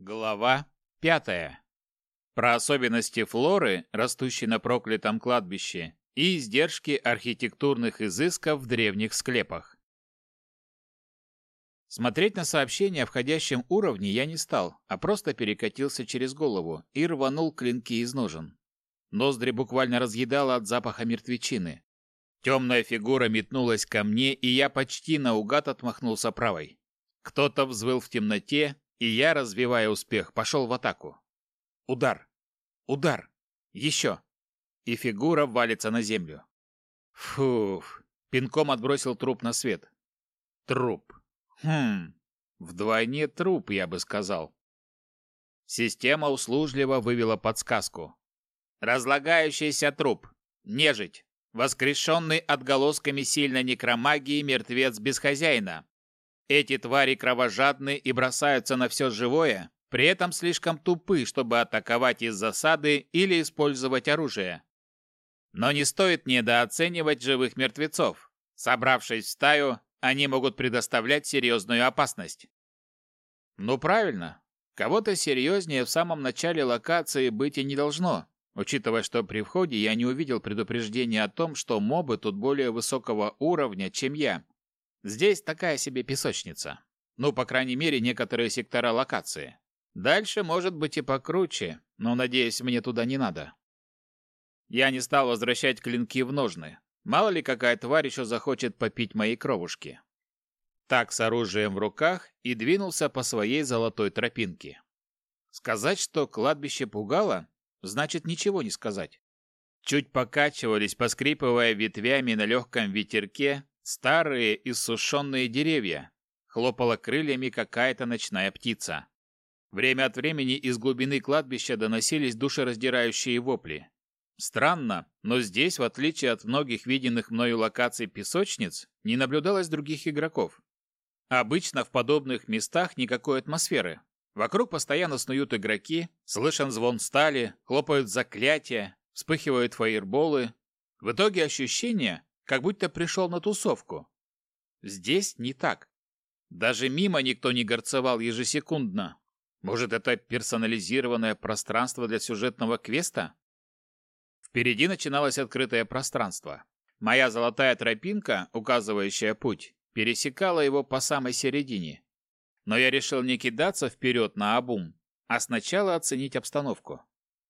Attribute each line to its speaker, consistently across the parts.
Speaker 1: Глава пятая. Про особенности флоры, растущей на проклятом кладбище, и издержки архитектурных изысков в древних склепах. Смотреть на сообщение о входящем уровне я не стал, а просто перекатился через голову и рванул клинки из ножен. Ноздри буквально разъедало от запаха мертвечины. Темная фигура метнулась ко мне, и я почти наугад отмахнулся правой. Кто-то взвыл в темноте, и я, развивая успех, пошел в атаку. Удар. Удар. Еще. И фигура валится на землю. Фуф. Пинком отбросил труп на свет. Труп. Хм. Вдвойне труп, я бы сказал. Система услужливо вывела подсказку. Разлагающийся труп. Нежить. Воскрешенный отголосками сильной некромагии мертвец без хозяина. Эти твари кровожадны и бросаются на все живое, при этом слишком тупы, чтобы атаковать из засады или использовать оружие. Но не стоит недооценивать живых мертвецов. Собравшись в стаю, они могут предоставлять серьезную опасность. Ну правильно. Кого-то серьезнее в самом начале локации быть и не должно, учитывая, что при входе я не увидел предупреждения о том, что мобы тут более высокого уровня, чем я, Здесь такая себе песочница. Ну, по крайней мере, некоторые сектора локации. Дальше может быть и покруче, но, надеюсь, мне туда не надо. Я не стал возвращать клинки в ножны. Мало ли какая тварь еще захочет попить мои кровушки. Так, с оружием в руках, и двинулся по своей золотой тропинке. Сказать, что кладбище пугало, значит ничего не сказать. Чуть покачивались, поскрипывая ветвями на легком ветерке, Старые иссушенные деревья. Хлопала крыльями какая-то ночная птица. Время от времени из глубины кладбища доносились душераздирающие вопли. Странно, но здесь, в отличие от многих виденных мною локаций песочниц, не наблюдалось других игроков. Обычно в подобных местах никакой атмосферы. Вокруг постоянно снуют игроки, слышен звон стали, хлопают заклятия, вспыхивают фаерболы. В итоге ощущение, как будто пришел на тусовку. Здесь не так. Даже мимо никто не горцевал ежесекундно. Может, это персонализированное пространство для сюжетного квеста? Впереди начиналось открытое пространство. Моя золотая тропинка, указывающая путь, пересекала его по самой середине. Но я решил не кидаться вперед на обум, а сначала оценить обстановку.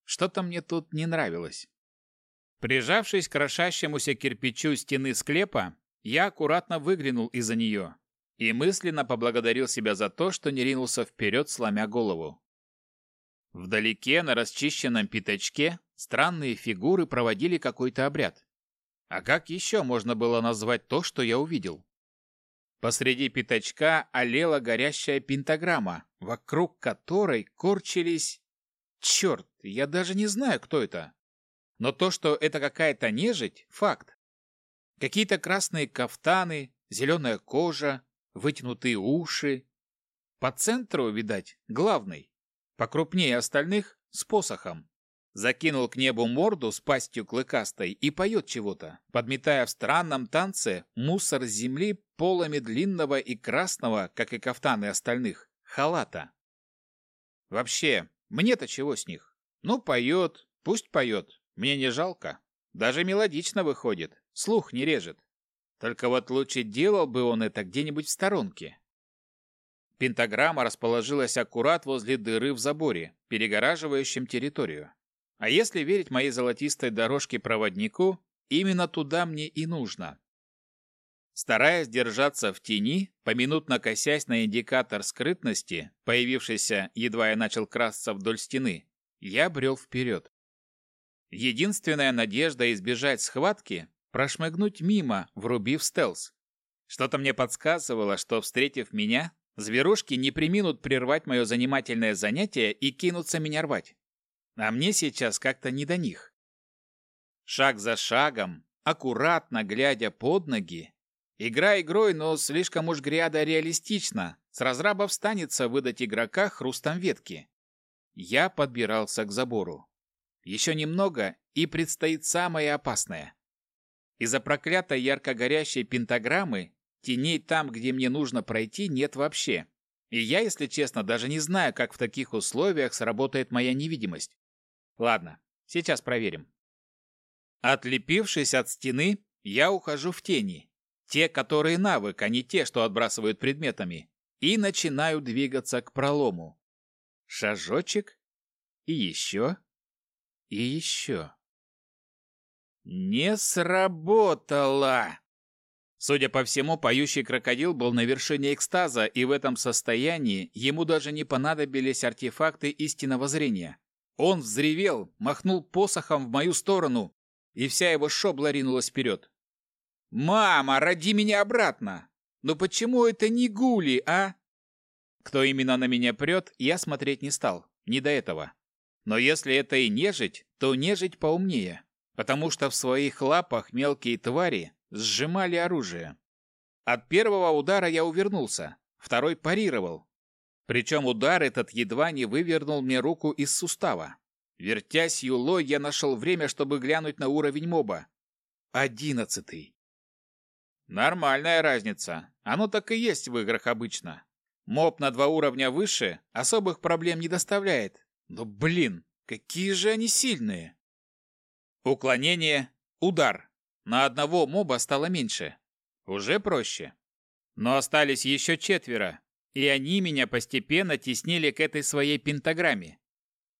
Speaker 1: Что-то мне тут не нравилось. Прижавшись к крошащемуся кирпичу стены склепа, я аккуратно выглянул из-за нее и мысленно поблагодарил себя за то, что не ринулся вперед, сломя голову. Вдалеке, на расчищенном пятачке, странные фигуры проводили какой-то обряд. А как еще можно было назвать то, что я увидел? Посреди пятачка олела горящая пентаграмма, вокруг которой корчились... Черт, я даже не знаю, кто это. Но то, что это какая-то нежить – факт. Какие-то красные кафтаны, зеленая кожа, вытянутые уши. По центру, видать, главный. Покрупнее остальных – с посохом. Закинул к небу морду с пастью клыкастой и поет чего-то, подметая в странном танце мусор с земли полами длинного и красного, как и кафтаны остальных, халата. Вообще, мне-то чего с них? Ну, поет, пусть поет. Мне не жалко. Даже мелодично выходит, слух не режет. Только вот лучше делал бы он это где-нибудь в сторонке. Пентаграмма расположилась аккурат возле дыры в заборе, перегораживающем территорию. А если верить моей золотистой дорожке-проводнику, именно туда мне и нужно. Стараясь держаться в тени, поминутно косясь на индикатор скрытности, появившийся, едва я начал красться вдоль стены, я брел вперед. Единственная надежда избежать схватки – прошмыгнуть мимо, врубив стелс. Что-то мне подсказывало, что, встретив меня, зверушки не приминут прервать мое занимательное занятие и кинуться меня рвать. А мне сейчас как-то не до них. Шаг за шагом, аккуратно глядя под ноги, игра игрой, но слишком уж гряда реалистично, с разрабов станется выдать игрока хрустом ветки. Я подбирался к забору. Еще немного, и предстоит самое опасное. Из-за проклятой ярко горящей пентаграммы теней там, где мне нужно пройти, нет вообще. И я, если честно, даже не знаю, как в таких условиях сработает моя невидимость. Ладно, сейчас проверим. Отлепившись от стены, я ухожу в тени. Те, которые навык, а не те, что отбрасывают предметами. И начинаю двигаться к пролому. Шажочек. И еще. И еще. Не сработало! Судя по всему, поющий крокодил был на вершине экстаза, и в этом состоянии ему даже не понадобились артефакты истинного зрения. Он взревел, махнул посохом в мою сторону, и вся его шобла ринулась вперед. «Мама, роди меня обратно! Но почему это не гули, а?» Кто именно на меня прет, я смотреть не стал, не до этого. Но если это и нежить, то нежить поумнее, потому что в своих лапах мелкие твари сжимали оружие. От первого удара я увернулся, второй парировал. Причем удар этот едва не вывернул мне руку из сустава. Вертясь юлой, я нашел время, чтобы глянуть на уровень моба. Одиннадцатый. Нормальная разница. Оно так и есть в играх обычно. Моб на два уровня выше особых проблем не доставляет. Но, блин, какие же они сильные. Уклонение, удар. На одного моба стало меньше. Уже проще. Но остались еще четверо, и они меня постепенно теснили к этой своей пентаграмме.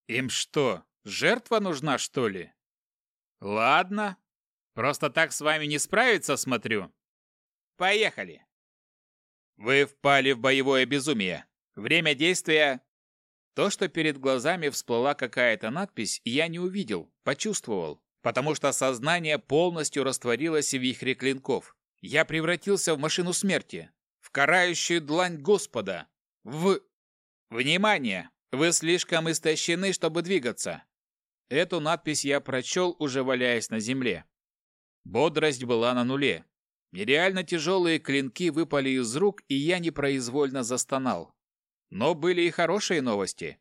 Speaker 1: Им что, жертва нужна, что ли? Ладно. Просто так с вами не справиться, смотрю. Поехали. Вы впали в боевое безумие. Время действия... То, что перед глазами всплыла какая-то надпись, я не увидел, почувствовал потому что сознание полностью растворилось в вихре клинков. Я превратился в машину смерти, в карающую длань Господа, в... Внимание! Вы слишком истощены, чтобы двигаться. Эту надпись я прочел, уже валяясь на земле. Бодрость была на нуле. Нереально тяжелые клинки выпали из рук, и я непроизвольно застонал. Но были и хорошие новости.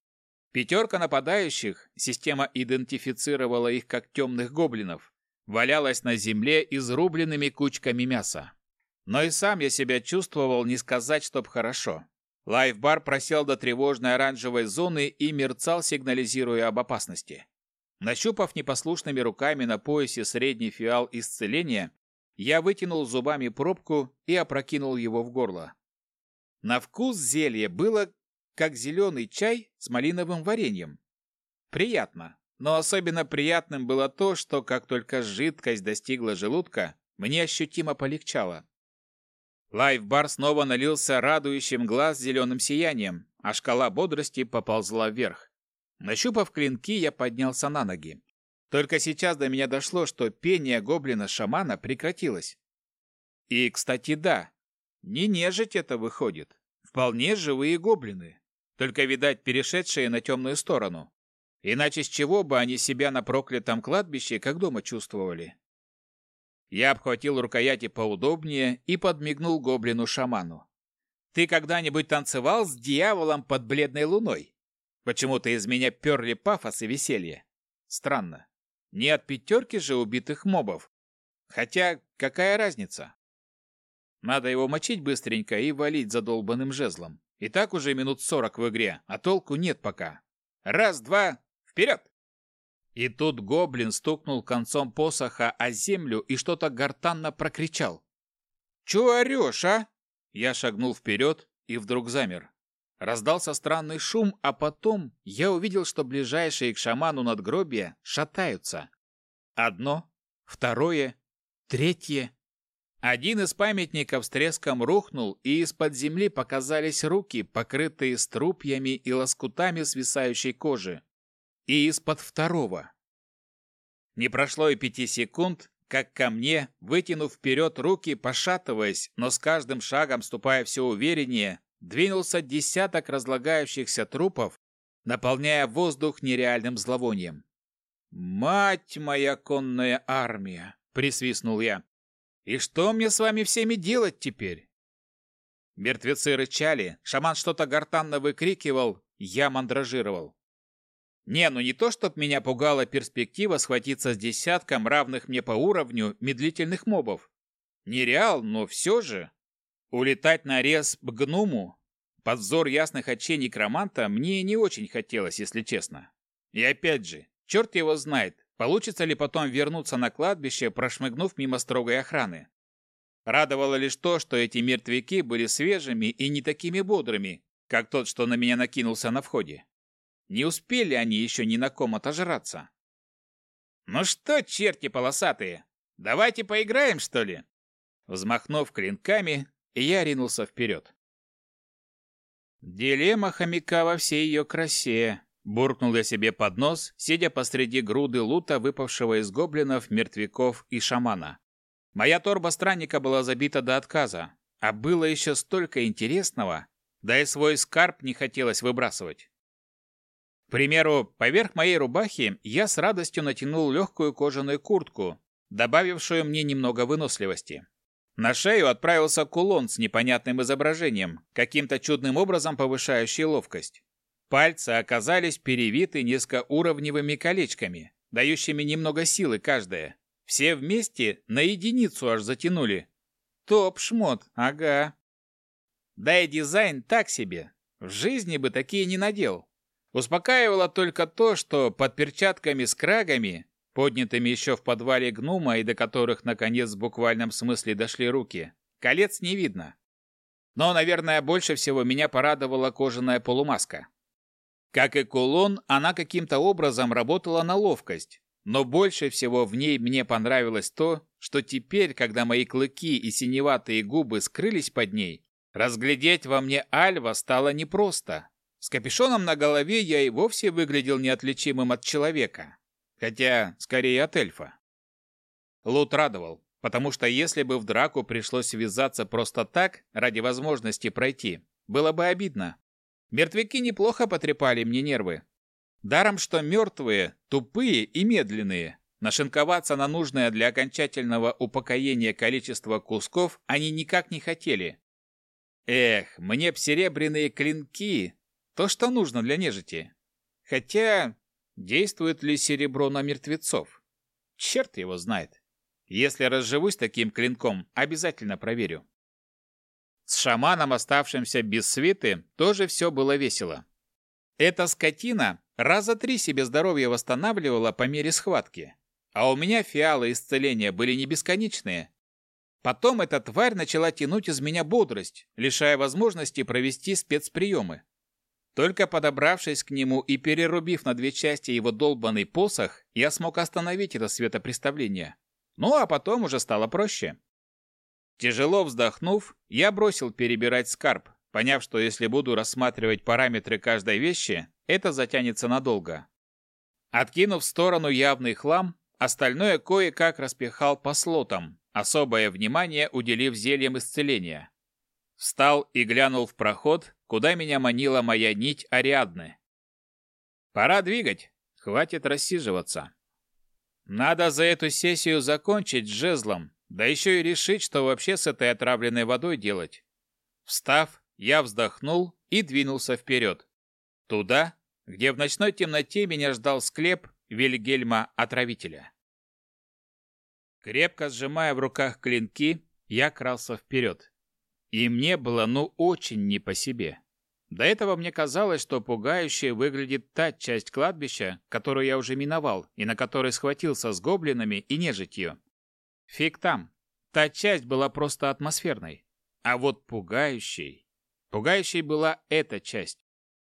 Speaker 1: Пятерка нападающих, система идентифицировала их как темных гоблинов, валялась на земле изрубленными кучками мяса. Но и сам я себя чувствовал не сказать, чтоб хорошо. Лайфбар просел до тревожной оранжевой зоны и мерцал, сигнализируя об опасности. Нащупав непослушными руками на поясе средний фиал исцеления, я вытянул зубами пробку и опрокинул его в горло. На вкус зелье было как зеленый чай с малиновым вареньем. Приятно, но особенно приятным было то, что как только жидкость достигла желудка, мне ощутимо полегчало. Лайфбар снова налился радующим глаз зеленым сиянием, а шкала бодрости поползла вверх. Нащупав клинки, я поднялся на ноги. Только сейчас до меня дошло, что пение гоблина-шамана прекратилось. И, кстати, да, не нежить это выходит. Вполне живые гоблины только, видать, перешедшие на темную сторону. Иначе с чего бы они себя на проклятом кладбище как дома чувствовали? Я обхватил рукояти поудобнее и подмигнул гоблину-шаману. «Ты когда-нибудь танцевал с дьяволом под бледной луной? Почему-то из меня перли пафос и веселье. Странно. Не от пятерки же убитых мобов. Хотя, какая разница? Надо его мочить быстренько и валить задолбанным жезлом. И так уже минут сорок в игре, а толку нет пока. Раз, два, вперед! И тут гоблин стукнул концом посоха о землю и что-то гортанно прокричал. «Чё орёшь, а?» Я шагнул вперед и вдруг замер. Раздался странный шум, а потом я увидел, что ближайшие к шаману надгробия шатаются. Одно, второе, третье. Один из памятников с треском рухнул, и из-под земли показались руки, покрытые струпьями и лоскутами свисающей кожи. И из-под второго. Не прошло и пяти секунд, как ко мне, вытянув вперед руки, пошатываясь, но с каждым шагом ступая все увереннее, двинулся десяток разлагающихся трупов, наполняя воздух нереальным зловонием. «Мать моя конная армия!» — присвистнул я. И что мне с вами всеми делать теперь? Мертвецы рычали, шаман что-то гортанно выкрикивал, я мандражировал. Не, ну не то, чтоб меня пугала перспектива схватиться с десятком равных мне по уровню медлительных мобов. Нереал, но все же. Улетать на рез к под взор ясных очей некроманта мне не очень хотелось, если честно. И опять же, черт его знает, получится ли потом вернуться на кладбище, прошмыгнув мимо строгой охраны. Радовало лишь то, что эти мертвяки были свежими и не такими бодрыми, как тот, что на меня накинулся на входе. Не успели они еще ни на ком отожраться. «Ну что, черти полосатые, давайте поиграем, что ли?» Взмахнув клинками, я ринулся вперед. Дилемма хомяка во всей ее красе. Буркнул я себе под нос, сидя посреди груды лута, выпавшего из гоблинов, мертвяков и шамана. Моя торба странника была забита до отказа, а было еще столько интересного, да и свой скарб не хотелось выбрасывать. К примеру, поверх моей рубахи я с радостью натянул легкую кожаную куртку, добавившую мне немного выносливости. На шею отправился кулон с непонятным изображением, каким-то чудным образом повышающий ловкость. Пальцы оказались перевиты низкоуровневыми колечками, дающими немного силы каждое. Все вместе на единицу аж затянули. Топ-шмот, ага. Да и дизайн так себе. В жизни бы такие не надел. Успокаивало только то, что под перчатками с крагами, поднятыми еще в подвале гнума и до которых, наконец, в буквальном смысле дошли руки, колец не видно. Но, наверное, больше всего меня порадовала кожаная полумаска. Как и кулон, она каким-то образом работала на ловкость, но больше всего в ней мне понравилось то, что теперь, когда мои клыки и синеватые губы скрылись под ней, разглядеть во мне Альва стало непросто. С капюшоном на голове я и вовсе выглядел неотличимым от человека, хотя скорее от эльфа. Лут радовал, потому что если бы в драку пришлось ввязаться просто так, ради возможности пройти, было бы обидно. Мертвяки неплохо потрепали мне нервы, Даром, что мертвые, тупые и медленные. Нашинковаться на нужное для окончательного упокоения количество кусков они никак не хотели. Эх, мне б серебряные клинки, то, что нужно для нежити. Хотя, действует ли серебро на мертвецов? Черт его знает. Если разживусь таким клинком, обязательно проверю. С шаманом, оставшимся без свиты, тоже все было весело. Эта скотина раза три себе здоровье восстанавливала по мере схватки. А у меня фиалы исцеления были не бесконечные. Потом эта тварь начала тянуть из меня бодрость, лишая возможности провести спецприемы. Только подобравшись к нему и перерубив на две части его долбанный посох, я смог остановить это светопреставление. Ну а потом уже стало проще. Тяжело вздохнув, я бросил перебирать скарб, поняв, что если буду рассматривать параметры каждой вещи, это затянется надолго. Откинув в сторону явный хлам, остальное кое-как распихал по слотам, особое внимание уделив зельям исцеления. Встал и глянул в проход, куда меня манила моя нить Ариадны. Пора двигать, хватит рассиживаться. Надо за эту сессию закончить с жезлом, да еще и решить, что вообще с этой отравленной водой делать. Встав, я вздохнул и двинулся вперед. Туда, где в ночной темноте меня ждал склеп Вильгельма-отравителя. Крепко сжимая в руках клинки, я крался вперед. И мне было ну очень не по себе. До этого мне казалось, что пугающе выглядит та часть кладбища, которую я уже миновал и на которой схватился с гоблинами и нежитью. Фиг там. Та часть была просто атмосферной. А вот пугающей... Пугающей была эта часть.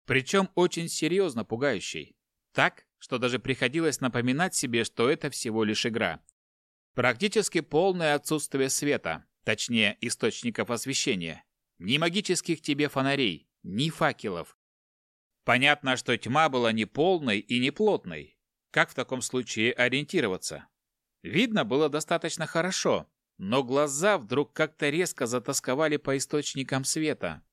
Speaker 1: Причем очень серьезно пугающей. Так, что даже приходилось напоминать себе, что это всего лишь игра. Практически полное отсутствие света, точнее, источников освещения. Ни магических тебе фонарей, ни факелов. Понятно, что тьма была не полной и не плотной. Как в таком случае ориентироваться? Видно было достаточно хорошо, но глаза вдруг как-то резко затасковали по источникам света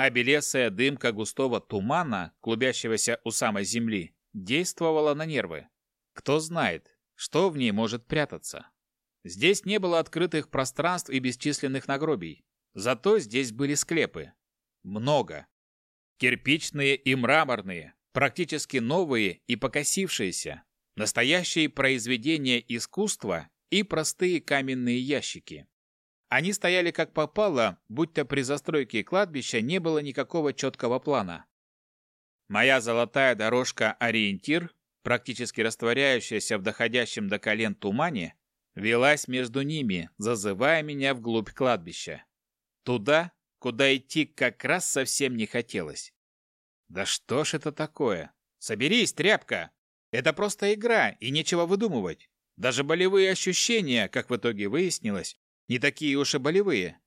Speaker 1: а белесая дымка густого тумана, клубящегося у самой земли, действовала на нервы. Кто знает, что в ней может прятаться. Здесь не было открытых пространств и бесчисленных нагробий. Зато здесь были склепы. Много. Кирпичные и мраморные, практически новые и покосившиеся. Настоящие произведения искусства и простые каменные ящики. Они стояли как попало, будто при застройке кладбища не было никакого четкого плана. Моя золотая дорожка-ориентир, практически растворяющаяся в доходящем до колен тумане, велась между ними, зазывая меня вглубь кладбища. Туда, куда идти как раз совсем не хотелось. Да что ж это такое? Соберись, тряпка! Это просто игра, и нечего выдумывать. Даже болевые ощущения, как в итоге выяснилось, не такие уж и болевые.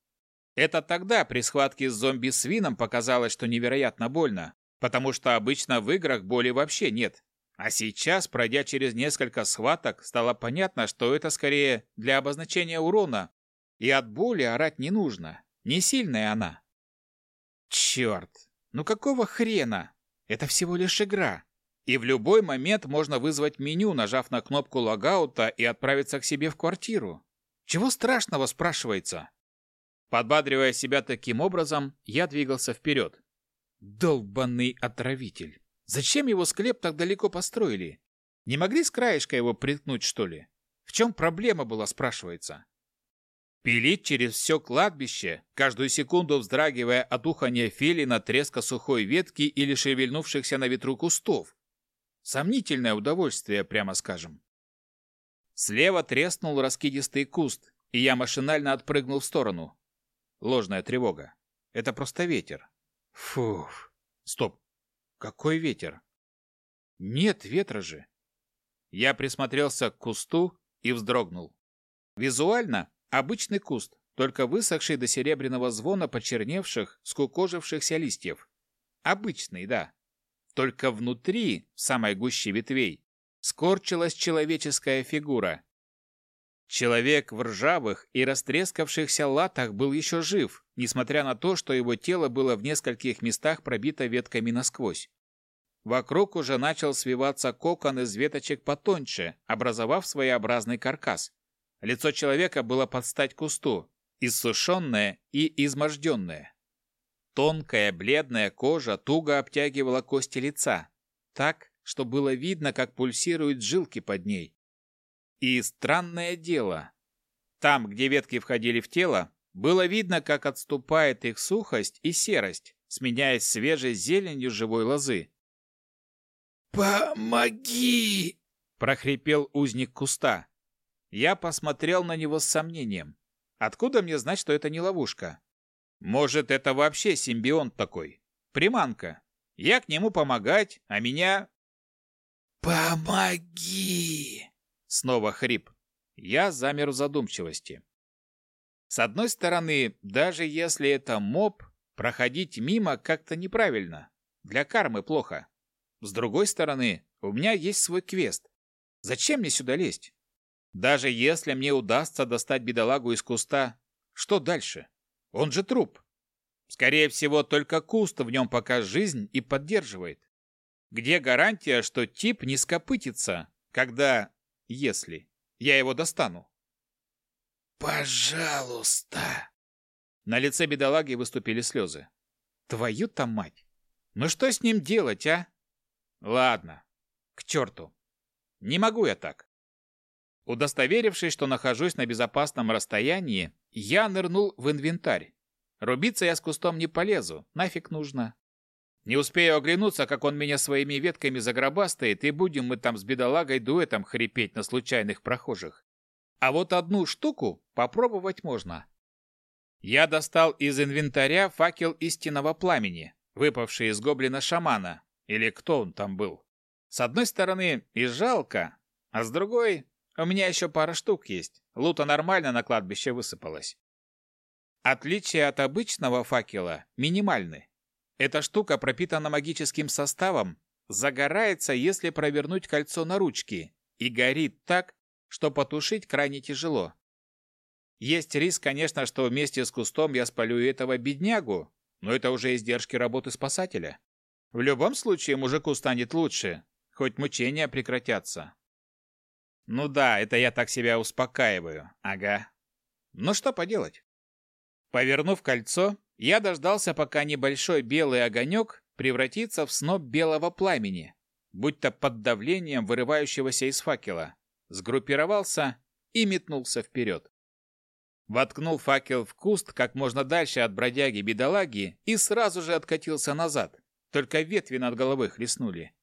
Speaker 1: Это тогда при схватке с зомби-свином показалось, что невероятно больно, потому что обычно в играх боли вообще нет. А сейчас, пройдя через несколько схваток, стало понятно, что это скорее для обозначения урона, и от боли орать не нужно. Не сильная она. Черт! Ну какого хрена? Это всего лишь игра. И в любой момент можно вызвать меню, нажав на кнопку логаута и отправиться к себе в квартиру. Чего страшного, спрашивается? Подбадривая себя таким образом, я двигался вперед. Долбанный отравитель. Зачем его склеп так далеко построили? Не могли с краешка его приткнуть, что ли? В чем проблема была, спрашивается? Пилить через все кладбище, каждую секунду вздрагивая от уханья филина, треска сухой ветки или шевельнувшихся на ветру кустов. Сомнительное удовольствие, прямо скажем. Слева треснул раскидистый куст, и я машинально отпрыгнул в сторону. Ложная тревога. Это просто ветер. Фух. Стоп. Какой ветер? Нет ветра же. Я присмотрелся к кусту и вздрогнул. Визуально Обычный куст, только высохший до серебряного звона почерневших, скукожившихся листьев. Обычный, да. Только внутри, в самой гуще ветвей, скорчилась человеческая фигура. Человек в ржавых и растрескавшихся латах был еще жив, несмотря на то, что его тело было в нескольких местах пробито ветками насквозь. Вокруг уже начал свиваться кокон из веточек потоньше, образовав своеобразный каркас. Лицо человека было под стать кусту, иссушенное и изможденное. Тонкая бледная кожа туго обтягивала кости лица, так, что было видно, как пульсируют жилки под ней. И странное дело. Там, где ветки входили в тело, было видно, как отступает их сухость и серость, сменяясь свежей зеленью живой лозы. «Помоги!» – прохрипел узник куста. Я посмотрел на него с сомнением. Откуда мне знать, что это не ловушка? Может, это вообще симбионт такой? Приманка. Я к нему помогать, а меня... «Помоги!» Снова хрип. Я замер в задумчивости. С одной стороны, даже если это моб, проходить мимо как-то неправильно. Для кармы плохо. С другой стороны, у меня есть свой квест. Зачем мне сюда лезть? Даже если мне удастся достать бедолагу из куста, что дальше? Он же труп. Скорее всего, только куст в нем пока жизнь и поддерживает. Где гарантия, что тип не скопытится, когда, если, я его достану? «Пожалуйста!» На лице бедолаги выступили слезы. «Твою-то мать! Ну что с ним делать, а?» «Ладно, к черту. Не могу я так. Удостоверившись, что нахожусь на безопасном расстоянии, я нырнул в инвентарь. Рубиться я с кустом не полезу, нафиг нужно. Не успею оглянуться, как он меня своими ветками загробастает, и будем мы там с бедолагой дуэтом хрипеть на случайных прохожих. А вот одну штуку попробовать можно. Я достал из инвентаря факел истинного пламени, выпавший из гоблина-шамана, или кто он там был. С одной стороны, и жалко, а с другой, у меня еще пара штук есть. Лута нормально на кладбище высыпалось. Отличие от обычного факела минимальны. Эта штука пропитана магическим составом, загорается, если провернуть кольцо на ручке, и горит так, что потушить крайне тяжело. Есть риск, конечно, что вместе с кустом я спалю этого беднягу, но это уже издержки работы спасателя. В любом случае мужику станет лучше, хоть мучения прекратятся. Ну да, это я так себя успокаиваю. Ага. Ну что поделать? Повернув кольцо, я дождался, пока небольшой белый огонек превратится в сноп белого пламени, будто под давлением вырывающегося из факела, сгруппировался и метнулся вперед. Воткнул факел в куст как можно дальше от бродяги-бедолаги и сразу же откатился назад. Только ветви над головой хлестнули.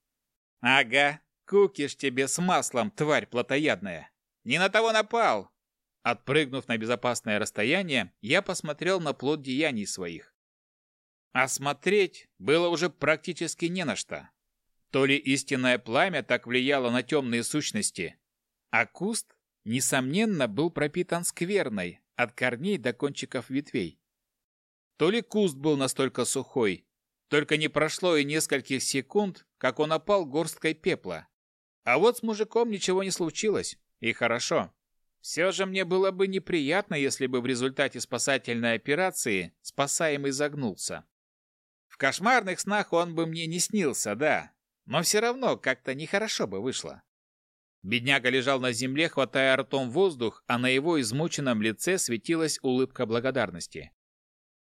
Speaker 1: «Ага, кукиш тебе с маслом, тварь плотоядная! Не на того напал!» Отпрыгнув на безопасное расстояние, я посмотрел на плод деяний своих. А смотреть было уже практически не на что. То ли истинное пламя так влияло на темные сущности, а куст, несомненно, был пропитан скверной, от корней до кончиков ветвей. То ли куст был настолько сухой, только не прошло и нескольких секунд, как он опал горсткой пепла. А вот с мужиком ничего не случилось, и хорошо. Все же мне было бы неприятно, если бы в результате спасательной операции спасаемый загнулся. В кошмарных снах он бы мне не снился, да, но все равно как-то нехорошо бы вышло. Бедняга лежал на земле, хватая ртом воздух, а на его измученном лице светилась улыбка благодарности.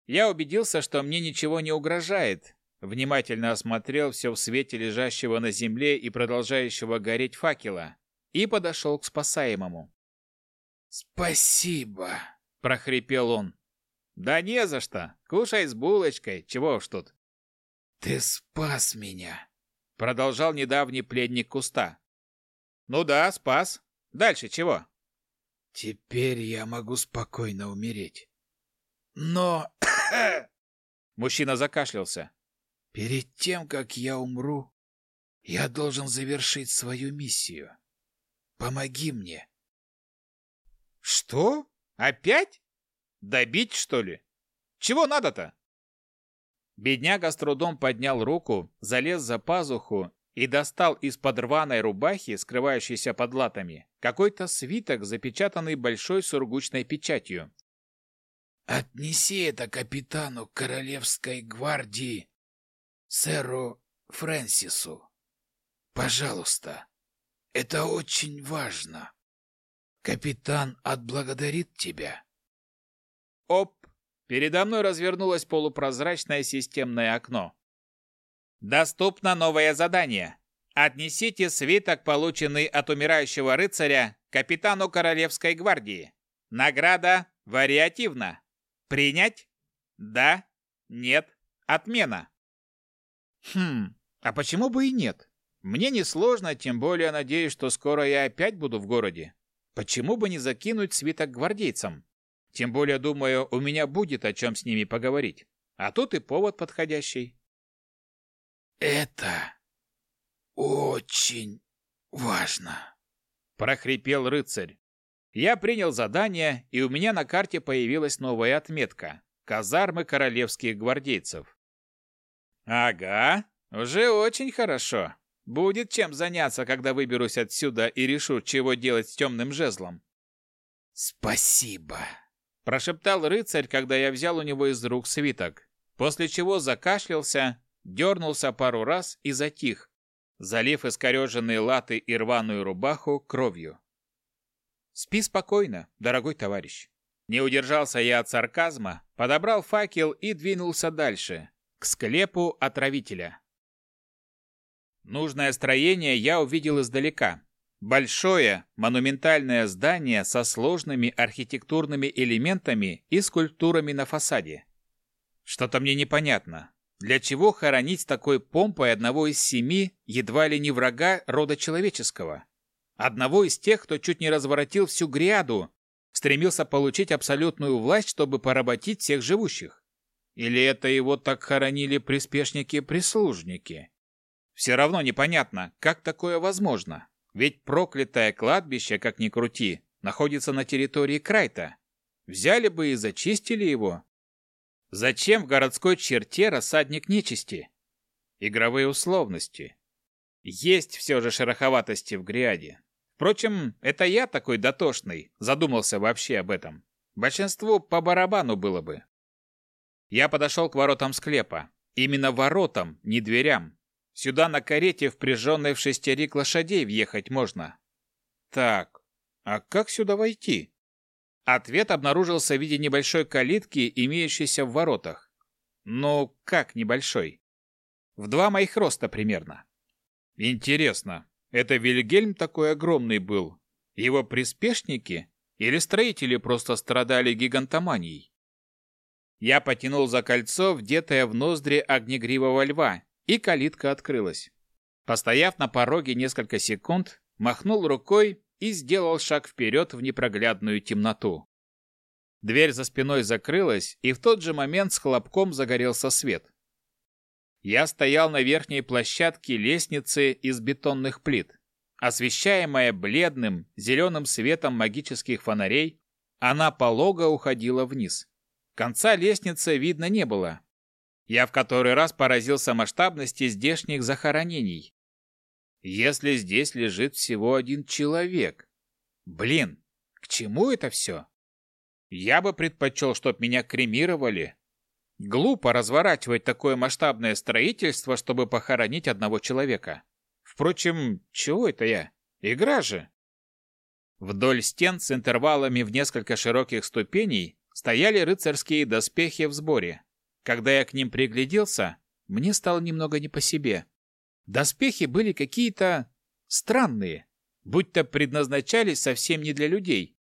Speaker 1: Я убедился, что мне ничего не угрожает, внимательно осмотрел все в свете лежащего на земле и продолжающего гореть факела и подошел к спасаемому.
Speaker 2: «Спасибо!»
Speaker 1: – прохрипел он. «Да не за что! Кушай с булочкой, чего уж тут!»
Speaker 2: «Ты спас меня!»
Speaker 1: – продолжал недавний пленник куста. Ну да, спас. Дальше чего?
Speaker 2: Теперь я могу спокойно умереть. Но...
Speaker 1: Мужчина закашлялся.
Speaker 2: Перед тем, как я умру, я должен завершить свою миссию. Помоги мне.
Speaker 1: Что? Опять? Добить, что ли? Чего надо-то? Бедняга с трудом поднял руку, залез за пазуху и достал из-под рваной рубахи, скрывающейся под латами, какой-то свиток, запечатанный большой сургучной печатью.
Speaker 2: «Отнеси это капитану Королевской гвардии, сэру Фрэнсису. Пожалуйста, это очень важно. Капитан отблагодарит тебя».
Speaker 1: Оп! Передо мной развернулось полупрозрачное системное окно. Доступно новое задание. Отнесите свиток, полученный от умирающего рыцаря, капитану Королевской гвардии. Награда вариативна. Принять? Да? Нет? Отмена. Хм, а почему бы и нет? Мне несложно, тем более надеюсь, что скоро я опять буду в городе. Почему бы не закинуть свиток гвардейцам? Тем более, думаю, у меня будет о чем с ними поговорить. А тут и повод подходящий.
Speaker 2: Это очень важно,
Speaker 1: прохрипел рыцарь. Я принял задание, и у меня на карте появилась новая отметка казармы королевских гвардейцев. Ага, уже очень хорошо. Будет чем заняться, когда выберусь отсюда и решу, чего делать с темным жезлом.
Speaker 2: Спасибо,
Speaker 1: прошептал рыцарь, когда я взял у него из рук свиток, после чего закашлялся дернулся пару раз и затих, залив искореженные латы и рваную рубаху кровью. «Спи спокойно, дорогой товарищ». Не удержался я от сарказма, подобрал факел и двинулся дальше, к склепу отравителя. Нужное строение я увидел издалека. Большое, монументальное здание со сложными архитектурными элементами и скульптурами на фасаде. Что-то мне непонятно, для чего хоронить такой помпой одного из семи, едва ли не врага рода человеческого? Одного из тех, кто чуть не разворотил всю гряду, стремился получить абсолютную власть, чтобы поработить всех живущих? Или это его так хоронили приспешники-прислужники? Все равно непонятно, как такое возможно. Ведь проклятое кладбище, как ни крути, находится на территории Крайта. Взяли бы и зачистили его, Зачем в городской черте рассадник нечисти? Игровые условности. Есть все же шероховатости в гряде. Впрочем, это я такой дотошный, задумался вообще об этом. Большинству по барабану было бы. Я подошел к воротам склепа. Именно воротам, не дверям. Сюда на карете, впряженной в шестерик лошадей, въехать можно. Так, а как сюда войти? Ответ обнаружился в виде небольшой калитки, имеющейся в воротах. Ну, как небольшой? В два моих роста примерно. Интересно, это Вильгельм такой огромный был? Его приспешники? Или строители просто страдали гигантоманией? Я потянул за кольцо, вдетое в ноздри огнегривого льва, и калитка открылась. Постояв на пороге несколько секунд, махнул рукой и сделал шаг вперед в непроглядную темноту. Дверь за спиной закрылась, и в тот же момент с хлопком загорелся свет. Я стоял на верхней площадке лестницы из бетонных плит. Освещаемая бледным, зеленым светом магических фонарей, она полого уходила вниз. Конца лестницы видно не было. Я в который раз поразился масштабности здешних захоронений. Если здесь лежит всего один человек. Блин, к чему это все? Я бы предпочел, чтоб меня кремировали. Глупо разворачивать такое масштабное строительство, чтобы похоронить одного человека. Впрочем, чего это я? Игра же. Вдоль стен с интервалами в несколько широких ступеней стояли рыцарские доспехи в сборе. Когда я к ним пригляделся, мне стало немного не по себе. Доспехи были какие-то странные, будто предназначались совсем не для людей.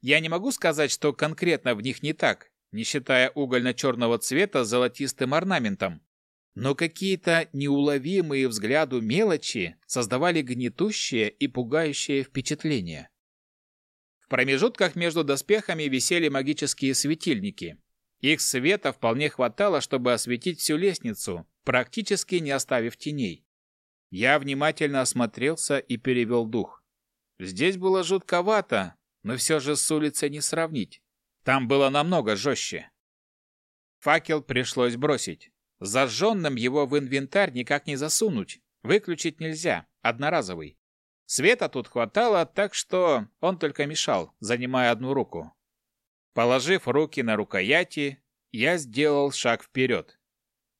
Speaker 1: Я не могу сказать, что конкретно в них не так, не считая угольно-черного цвета с золотистым орнаментом. Но какие-то неуловимые взгляду мелочи создавали гнетущее и пугающее впечатление. В промежутках между доспехами висели магические светильники. Их света вполне хватало, чтобы осветить всю лестницу, практически не оставив теней. Я внимательно осмотрелся и перевел дух. Здесь было жутковато, но все же с улицы не сравнить. Там было намного жестче. Факел пришлось бросить. Зажженным его в инвентарь никак не засунуть. Выключить нельзя, одноразовый. Света тут хватало, так что он только мешал, занимая одну руку. Положив руки на рукояти, я сделал шаг вперед.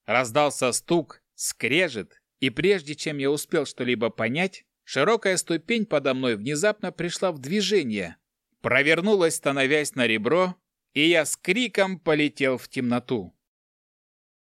Speaker 1: Раздался стук, скрежет, и прежде чем я успел что-либо понять, широкая ступень подо мной внезапно пришла в движение, провернулась, становясь на ребро, и я с криком полетел в темноту.